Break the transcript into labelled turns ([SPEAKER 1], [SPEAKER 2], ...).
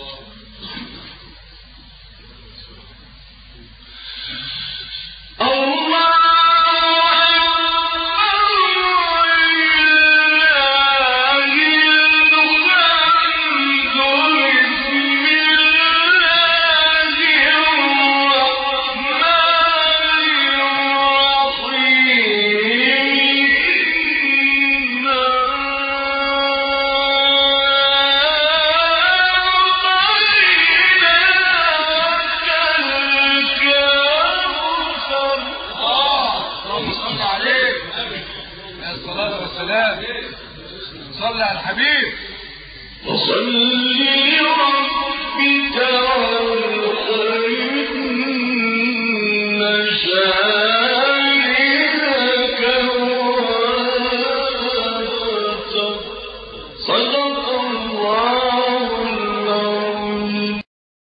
[SPEAKER 1] الله والسلام. صلى على الحبيب.
[SPEAKER 2] وصل لربك